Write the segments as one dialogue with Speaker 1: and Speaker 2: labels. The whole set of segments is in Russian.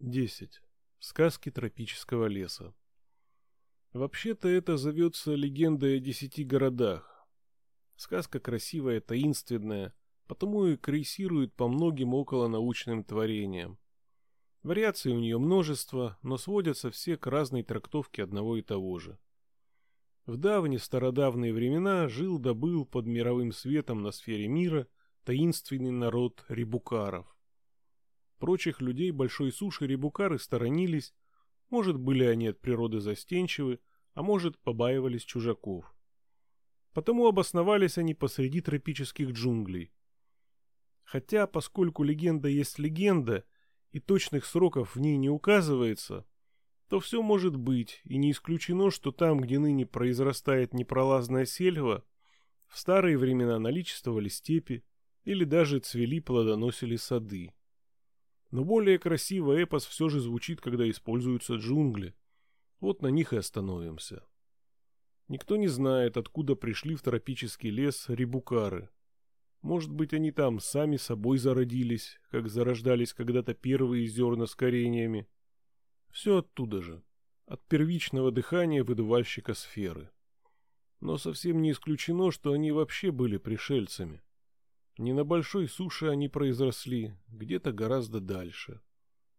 Speaker 1: 10. Сказки тропического леса. Вообще-то это зовется легендой о десяти городах. Сказка красивая, таинственная, потому и крейсирует по многим околонаучным творениям. Вариаций у нее множество, но сводятся все к разной трактовке одного и того же. В давние стародавние времена жил да был под мировым светом на сфере мира таинственный народ рибукаров. Прочих людей большой суши рибукары сторонились, может, были они от природы застенчивы, а может, побаивались чужаков. Потому обосновались они посреди тропических джунглей. Хотя, поскольку легенда есть легенда, и точных сроков в ней не указывается, то все может быть, и не исключено, что там, где ныне произрастает непролазная сельва, в старые времена наличествовали степи или даже цвели плодоносили сады. Но более красиво эпос все же звучит, когда используются джунгли. Вот на них и остановимся. Никто не знает, откуда пришли в тропический лес рибукары. Может быть, они там сами собой зародились, как зарождались когда-то первые зерна с кореньями. Все оттуда же, от первичного дыхания выдувальщика сферы. Но совсем не исключено, что они вообще были пришельцами. Не на большой суше они произросли, где-то гораздо дальше.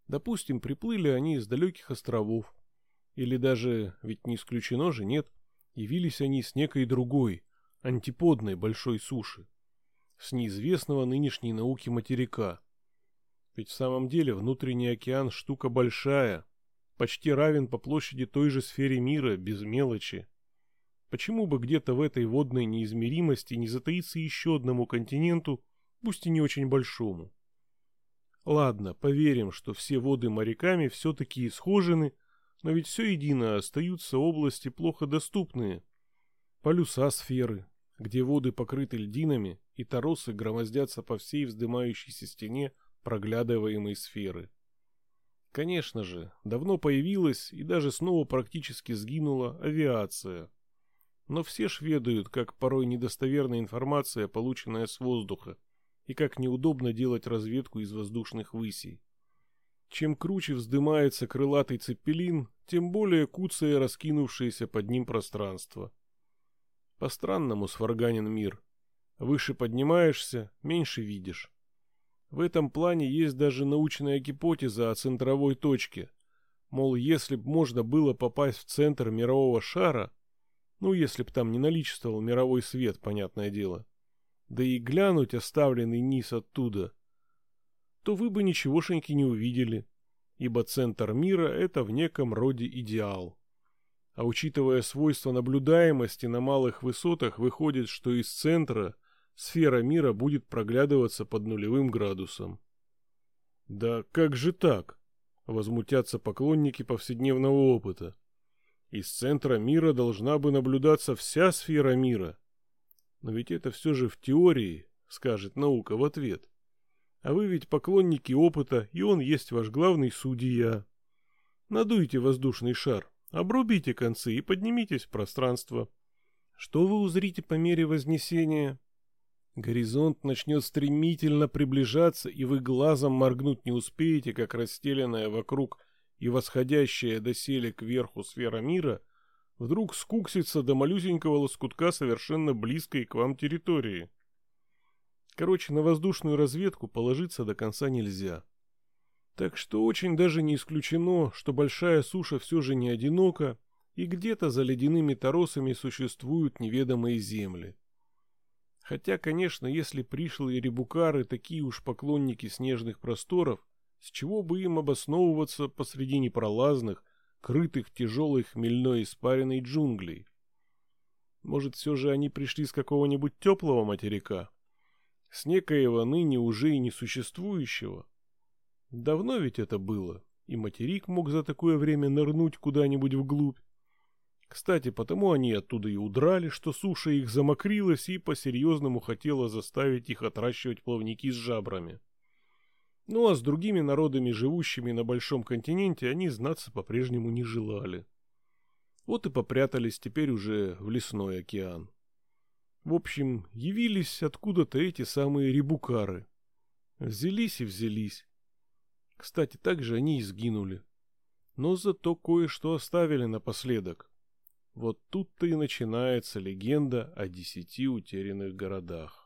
Speaker 1: Допустим, приплыли они из далеких островов. Или даже, ведь не исключено же, нет, явились они с некой другой, антиподной большой суши. С неизвестного нынешней науки материка. Ведь в самом деле внутренний океан штука большая, почти равен по площади той же сфере мира, без мелочи. Почему бы где-то в этой водной неизмеримости не затаиться еще одному континенту, пусть и не очень большому? Ладно, поверим, что все воды моряками все-таки исхожены, но ведь все едино остаются области плохо доступные. Полюса сферы, где воды покрыты льдинами и торосы громоздятся по всей вздымающейся стене проглядываемой сферы. Конечно же, давно появилась и даже снова практически сгинула авиация – но все ж ведают, как порой недостоверная информация, полученная с воздуха, и как неудобно делать разведку из воздушных высей. Чем круче вздымается крылатый цепелин, тем более куцее раскинувшееся под ним пространство. По-странному сварганен мир. Выше поднимаешься, меньше видишь. В этом плане есть даже научная гипотеза о центровой точке. Мол, если б можно было попасть в центр мирового шара, ну, если б там не наличествовал мировой свет, понятное дело. Да и глянуть оставленный низ оттуда, то вы бы ничегошеньки не увидели, ибо центр мира — это в неком роде идеал. А учитывая свойства наблюдаемости на малых высотах, выходит, что из центра сфера мира будет проглядываться под нулевым градусом. Да как же так? Возмутятся поклонники повседневного опыта. Из центра мира должна бы наблюдаться вся сфера мира. Но ведь это все же в теории, скажет наука в ответ. А вы ведь поклонники опыта, и он есть ваш главный судья. Надуйте воздушный шар, обрубите концы и поднимитесь в пространство. Что вы узрите по мере вознесения? Горизонт начнет стремительно приближаться, и вы глазом моргнуть не успеете, как расстеленная вокруг и восходящая доселе кверху сфера мира вдруг скуксится до малюсенького лоскутка совершенно близкой к вам территории. Короче, на воздушную разведку положиться до конца нельзя. Так что очень даже не исключено, что большая суша все же не одинока, и где-то за ледяными торосами существуют неведомые земли. Хотя, конечно, если пришлые рибукары такие уж поклонники снежных просторов, с чего бы им обосновываться посреди непролазных, крытых тяжелой хмельной испаренной джунглей? Может, все же они пришли с какого-нибудь теплого материка? С некоего ныне уже и несуществующего? Давно ведь это было, и материк мог за такое время нырнуть куда-нибудь вглубь. Кстати, потому они оттуда и удрали, что суша их замокрилась и по-серьезному хотела заставить их отращивать плавники с жабрами. Ну а с другими народами, живущими на большом континенте, они знаться по-прежнему не желали. Вот и попрятались теперь уже в лесной океан. В общем, явились откуда-то эти самые рибукары. Взялись и взялись. Кстати, также они и сгинули. Но зато кое-что оставили напоследок. Вот тут-то и начинается легенда о десяти утерянных городах.